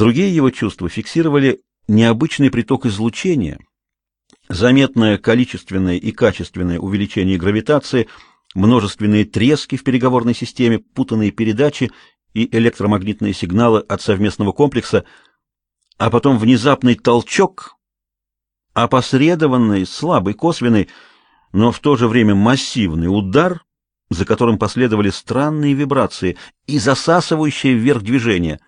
Другие его чувства фиксировали необычный приток излучения, заметное количественное и качественное увеличение гравитации, множественные трески в переговорной системе, путанные передачи и электромагнитные сигналы от совместного комплекса, а потом внезапный толчок, опосредованный, слабый, косвенный, но в то же время массивный удар, за которым последовали странные вибрации и засасывающее вверх движение.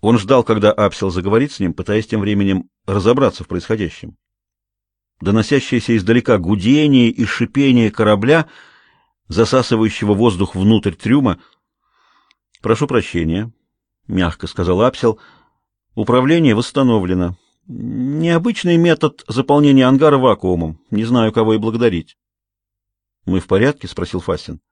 Он ждал, когда Апсел заговорит с ним, пытаясь тем временем разобраться в происходящем. Доносящееся издалека гудение и шипение корабля, засасывающего воздух внутрь трюма. «Прошу прощения», — мягко сказал Апсел, — «управление восстановлено». Необычный метод заполнения ангара вакуумом. Не знаю, кого и благодарить. Мы в порядке, спросил Фасин.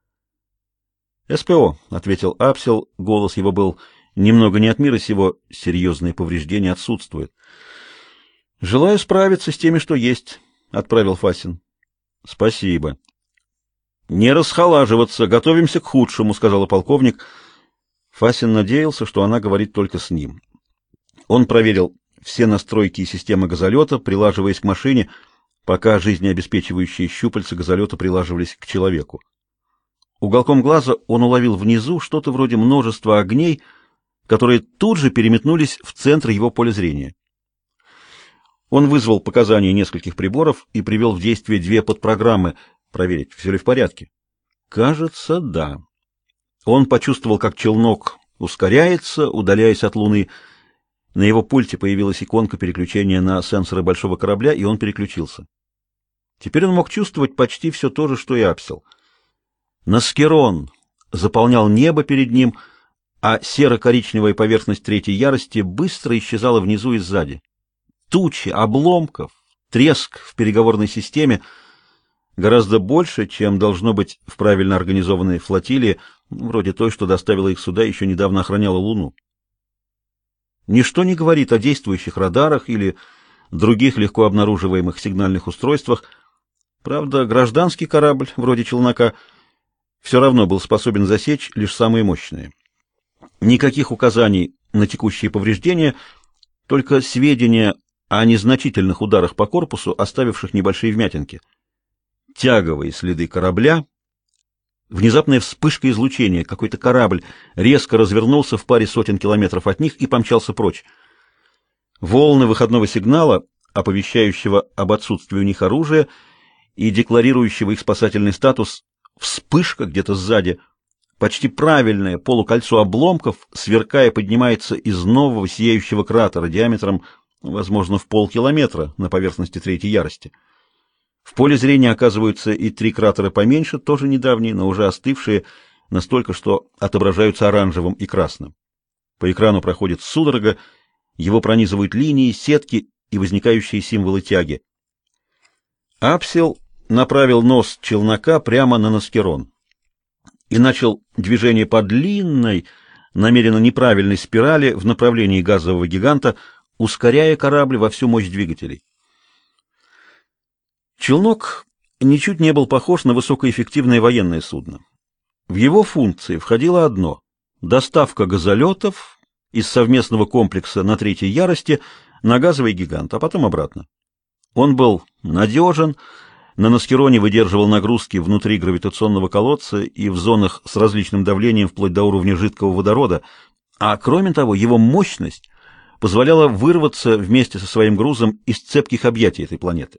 СПО, ответил Апсел, голос его был немного не от мира сего, серьезные повреждения отсутствуют. Желаю справиться с теми, что есть, отправил Фасин. Спасибо. Не расхолаживаться, готовимся к худшему, сказал полковник. Фасин надеялся, что она говорит только с ним. Он проверил все настройки и системы газолета, прилаживаясь к машине, пока жизнеобеспечивающие щупальца газолета прилаживались к человеку. Уголком глаза он уловил внизу что-то вроде множества огней, которые тут же переметнулись в центр его поля зрения. Он вызвал показания нескольких приборов и привел в действие две подпрограммы, проверить, все ли в порядке. Кажется, да. Он почувствовал, как челнок ускоряется, удаляясь от Луны, на его пульте появилась иконка переключения на сенсоры большого корабля, и он переключился. Теперь он мог чувствовать почти все то же, что и Апсел. Наскерон заполнял небо перед ним, а серо-коричневая поверхность третьей ярости быстро исчезала внизу и сзади. Тучи, обломков, треск в переговорной системе гораздо больше, чем должно быть в правильно организованной флотилии, вроде той, что доставила их сюда, еще недавно охраняла Луну. Ничто не говорит о действующих радарах или других легко обнаруживаемых сигнальных устройствах. Правда, гражданский корабль, вроде челнока, все равно был способен засечь лишь самые мощные. Никаких указаний на текущие повреждения, только сведения о незначительных ударах по корпусу, оставивших небольшие вмятинки. Тяговые следы корабля Внезапная вспышка излучения, какой-то корабль резко развернулся в паре сотен километров от них и помчался прочь. Волны выходного сигнала, оповещающего об отсутствии у них оружия и декларирующего их спасательный статус, вспышка где-то сзади, почти правильное полукольцо обломков, сверкая, поднимается из нового сияющего кратера диаметром, возможно, в полкилометра на поверхности третьей ярости. В поле зрения оказываются и три кратера поменьше, тоже недавние, но уже остывшие, настолько, что отображаются оранжевым и красным. По экрану проходит судорога, его пронизывают линии, сетки и возникающие символы тяги. Апсел направил нос челнока прямо на Наскерон и начал движение по длинной, намеренно неправильной спирали в направлении газового гиганта, ускоряя корабль во всю мощь двигателей. Челнок ничуть не был похож на высокоэффективное военное судно. В его функции входило одно – доставка газолетов из совместного комплекса на третьей ярости на газовый гигант, а потом обратно. Он был надежен, на Наскероне выдерживал нагрузки внутри гравитационного колодца и в зонах с различным давлением вплоть до уровня жидкого водорода, а кроме того, его мощность позволяла вырваться вместе со своим грузом из цепких объятий этой планеты.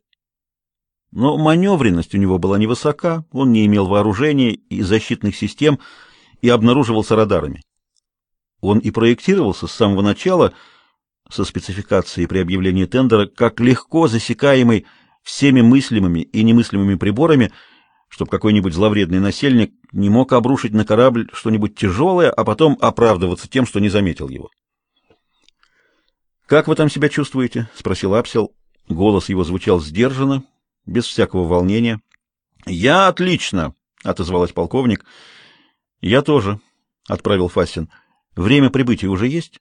Но маневренность у него была невысока, он не имел вооружения и защитных систем и обнаруживался радарами. Он и проектировался с самого начала, со спецификацией при объявлении тендера, как легко засекаемый всеми мыслимыми и немыслимыми приборами, чтобы какой-нибудь зловредный насельник не мог обрушить на корабль что-нибудь тяжелое, а потом оправдываться тем, что не заметил его. «Как вы там себя чувствуете?» — спросил Апсел. Голос его звучал сдержанно, без всякого волнения. «Я отлично!» — отозвалась полковник. «Я тоже», — отправил Фасин. «Время прибытия уже есть?»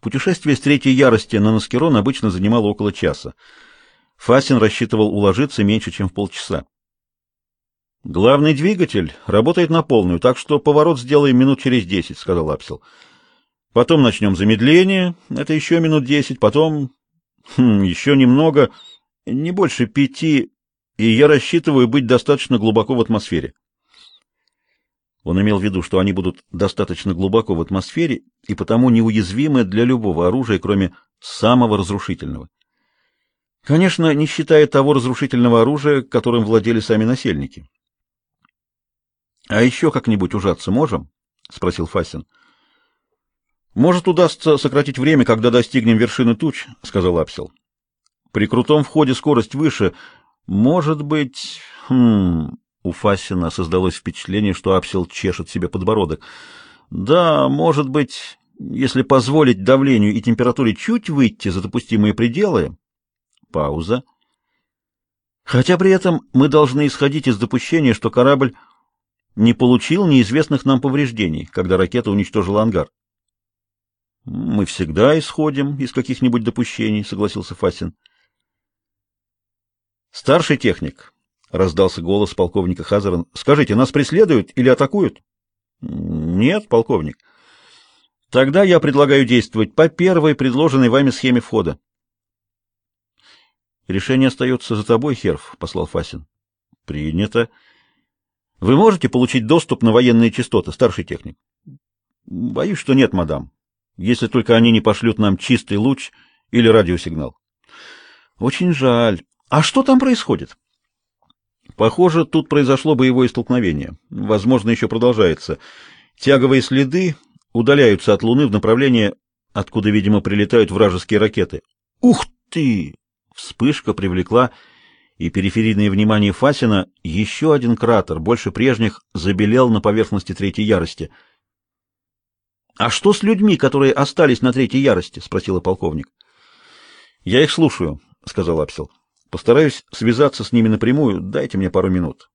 Путешествие с третьей ярости на Наскерон обычно занимало около часа. Фасин рассчитывал уложиться меньше, чем в полчаса. «Главный двигатель работает на полную, так что поворот сделаем минут через десять», — сказал Апсел. Потом начнем замедление, это еще минут десять, потом хм, еще немного, не больше пяти, и я рассчитываю быть достаточно глубоко в атмосфере. Он имел в виду, что они будут достаточно глубоко в атмосфере и потому неуязвимы для любого оружия, кроме самого разрушительного. Конечно, не считая того разрушительного оружия, которым владели сами насельники. — А еще как-нибудь ужаться можем? — спросил Фасин. — Может, удастся сократить время, когда достигнем вершины туч, — сказал Апсел. — При крутом входе скорость выше. Может быть... Хм... У Фасина создалось впечатление, что Апсел чешет себе подбородок. Да, может быть, если позволить давлению и температуре чуть выйти за допустимые пределы. Пауза. Хотя при этом мы должны исходить из допущения, что корабль не получил неизвестных нам повреждений, когда ракета уничтожила ангар. Мы всегда исходим из каких-нибудь допущений, согласился Фасин. Старший техник, раздался голос полковника Хазаран. Скажите, нас преследуют или атакуют? Нет, полковник. Тогда я предлагаю действовать по первой предложенной вами схеме входа. Решение остается за тобой, Херф, послал Фасин. Принято. Вы можете получить доступ на военные частоты, старший техник? Боюсь, что нет, мадам. Если только они не пошлют нам чистый луч или радиосигнал. Очень жаль. А что там происходит? Похоже, тут произошло боевое столкновение. Возможно, еще продолжается. Тяговые следы удаляются от Луны в направлении, откуда, видимо, прилетают вражеские ракеты. Ух ты! Вспышка привлекла и периферийное внимание Фасина. Еще один кратер, больше прежних, забелел на поверхности третьей ярости. А что с людьми, которые остались на третьей ярости? спросила полковник. Я их слушаю, сказал Апсел. Постараюсь связаться с ними напрямую. Дайте мне пару минут.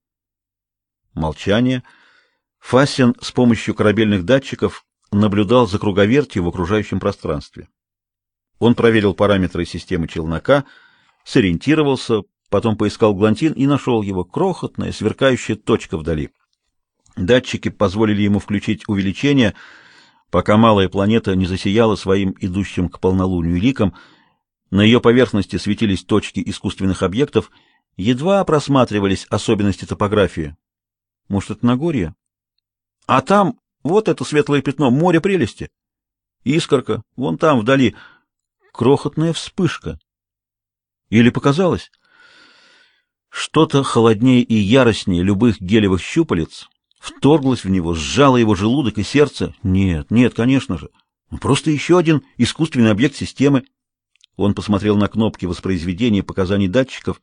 Молчание. Фасин с помощью корабельных датчиков наблюдал за круговертью в окружающем пространстве. Он проверил параметры системы челнока, сориентировался, потом поискал глантин и нашел его. Крохотная, сверкающая точка вдали. Датчики позволили ему включить увеличение, пока малая планета не засияла своим идущим к полнолунию ликом — на ее поверхности светились точки искусственных объектов, едва просматривались особенности топографии. Может, это Нагорье? А там вот это светлое пятно, море прелести. Искорка, вон там вдали крохотная вспышка. Или показалось? Что-то холоднее и яростнее любых гелевых щупалец вторглось в него, сжало его желудок и сердце. Нет, нет, конечно же. Просто еще один искусственный объект системы. Он посмотрел на кнопки воспроизведения показаний датчиков.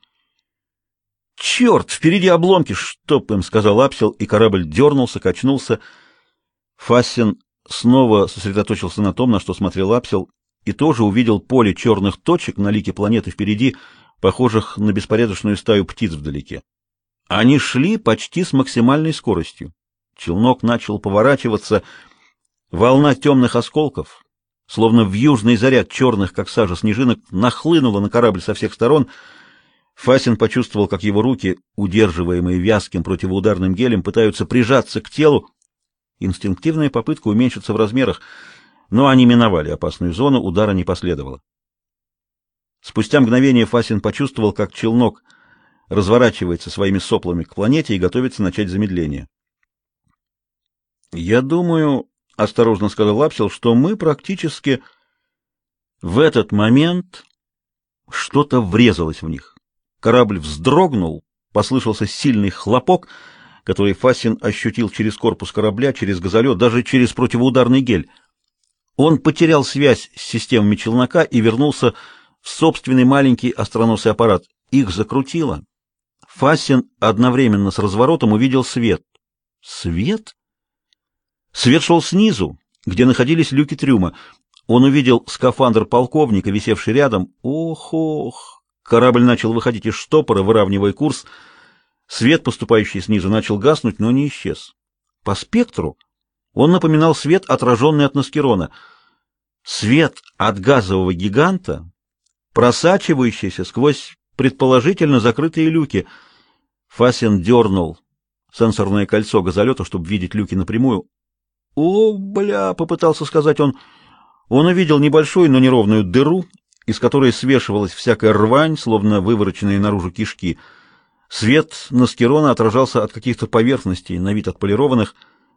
«Черт, впереди обломки! Чтоб им!» — сказал Апсел, и корабль дернулся, качнулся. Фассин снова сосредоточился на том, на что смотрел Апсел, и тоже увидел поле черных точек на лике планеты впереди, похожих на беспорядочную стаю птиц вдалеке. Они шли почти с максимальной скоростью. Челнок начал поворачиваться. Волна темных осколков, словно в южный заряд черных, как сажа снежинок, нахлынула на корабль со всех сторон. Фасин почувствовал, как его руки, удерживаемые вязким противоударным гелем, пытаются прижаться к телу. Инстинктивная попытка уменьшиться в размерах, но они миновали опасную зону, удара не последовало. Спустя мгновение Фасин почувствовал, как челнок разворачивается своими соплами к планете и готовится начать замедление. «Я думаю, — осторожно сказал Апсел, — что мы практически... В этот момент что-то врезалось в них. Корабль вздрогнул, послышался сильный хлопок, который Фасин ощутил через корпус корабля, через газолет, даже через противоударный гель. Он потерял связь с системами челнока и вернулся в собственный маленький остроносый аппарат. Их закрутило. Фасин одновременно с разворотом увидел свет. Свет? Свет шел снизу, где находились люки трюма. Он увидел скафандр полковника, висевший рядом. Ох-ох! Корабль начал выходить из штопора, выравнивая курс. Свет, поступающий снизу, начал гаснуть, но не исчез. По спектру он напоминал свет, отраженный от Наскерона. Свет от газового гиганта, просачивающийся сквозь предположительно закрытые люки. Фасин дернул сенсорное кольцо газолета, чтобы видеть люки напрямую. «О, бля!» — попытался сказать он. Он увидел небольшую, но неровную дыру, из которой свешивалась всякая рвань, словно вывороченные наружу кишки. Свет Наскерона отражался от каких-то поверхностей, на вид отполированных,